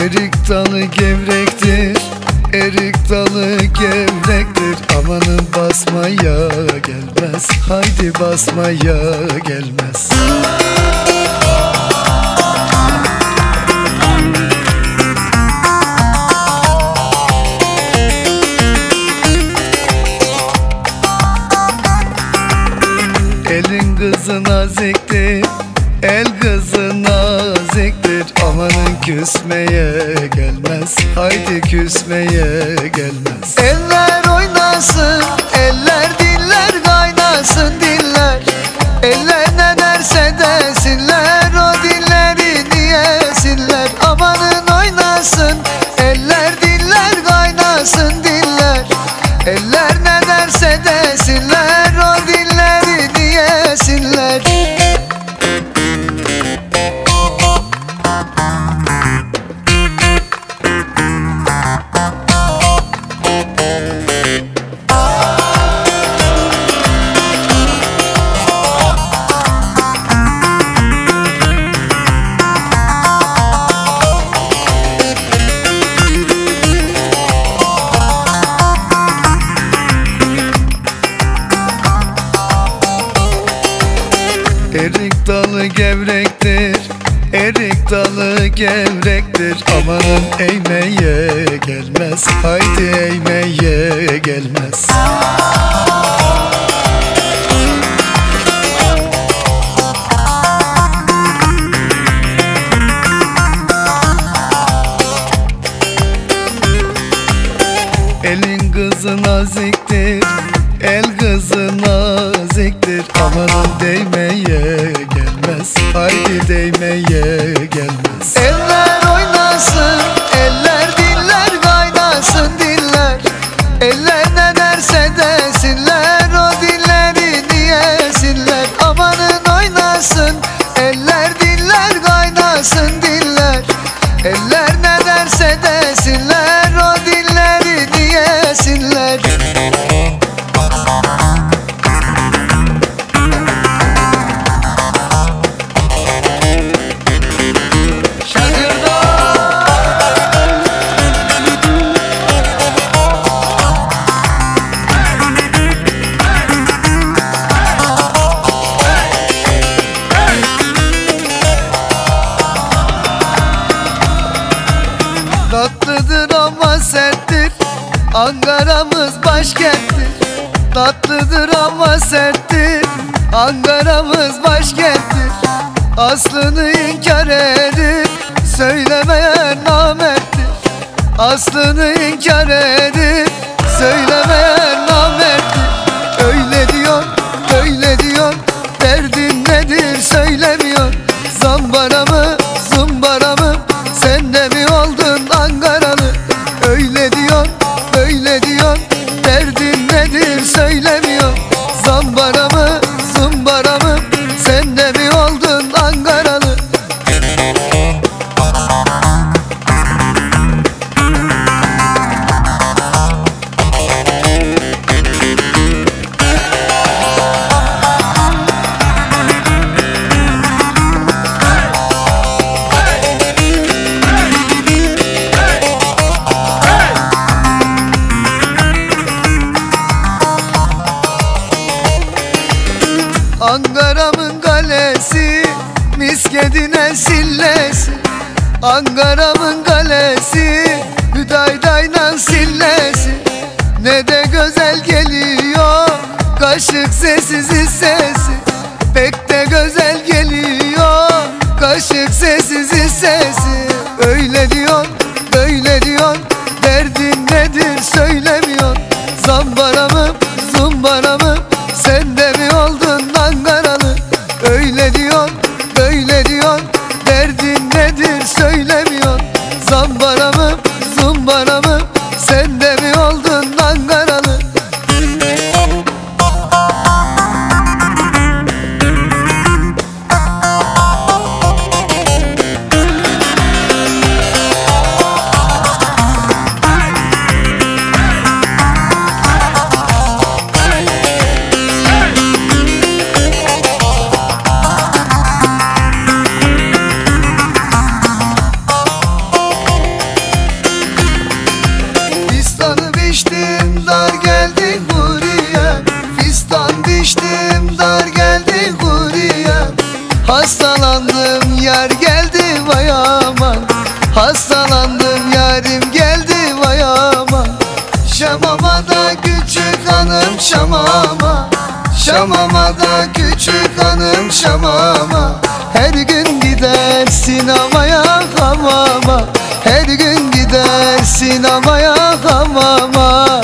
Erik dalı gevrektir Erik dalı gevrektir. Amanın basmaya gelmez Haydi basmaya gelmez. Elin kızı naziktir El kızı naziktir Amanın küsmeye gelmez. Haydi küsmeye gelmez. Eller oynasın Eller diller kaynasın diller. Eller Erik dalı gevrektir. Erik dalı gevrektir. Amanın eğmeye gelmez. Haydi eğmeye gelmez. Elin kızı naziktir El kızı naziktir Amanın değmeye gelmez Haydi değmeye gelmez. Eller oynasın Tatlıdır ama serttir. Ankara'mız başkenttir. Tatlıdır ama serttir. Ankara'mız başkenttir. Aslını inkar edip Söylemeyen namerttir. Aslını inkar edip Söylemeyen Ankara'mın kalesi Miskedine sillesi. Ankara'mın kalesi Hüdaydayla sillesi. Ne de güzel geliyor Kaşık sessiz sesi Pek de güzel geliyor Kaşık sessiz sesi Öyle diyor, böyle diyor Derdin nedir söylemiyor. Zambara mı, küçük hanım şamama Her gün gider sinemaya hamama. Her gün gider sinemaya hamama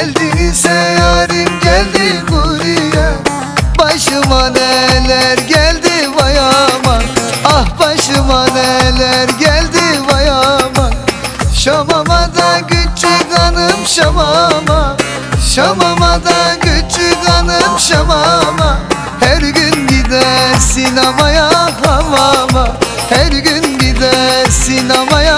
geldiyse yarim geldi kuriye Başıma neler geldi vay aman. Ah başıma neler geldi vay aman. Şamama da küçük hanım şamama. Şamama da küçük hanım şamama. Her gün gider sinemaya havama. Her gün gider sinemaya